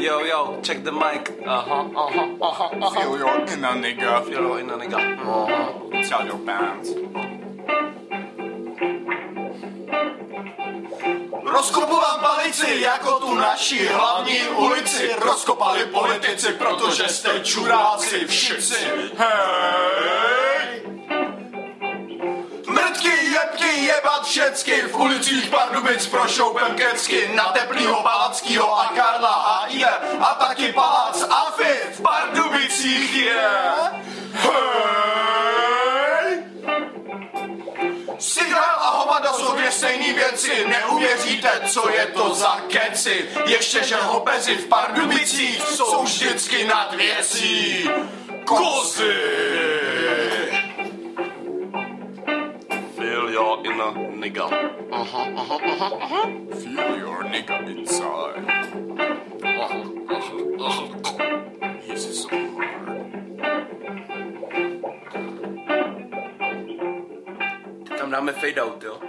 Yo, yo, check the mic. Aha, aha, aha, aha. Feel your inner nigga. Feel your inner nigga. Tell your band. Rozkopovat palici jako tu naši hlavní ulici Rozkopali politici, protože jste čuráci všichni Hej! Mrtky, jebky, jebat všecky V ulicích Pardubic pro šoupem kecky Na teplýho Palackýho taky palác Afy v Pardubicích je Hej! Sigrál a hovada jsou dvě stejný věci, neuvěříte, co je to za keci. Ještě, že hopezi v Pardubicích jsou vždycky nad věcí. Kozy! Feel your inner nigga. Aha, aha, aha, aha. Feel your nigga inside. Aha, Tam dáme fade out, jo?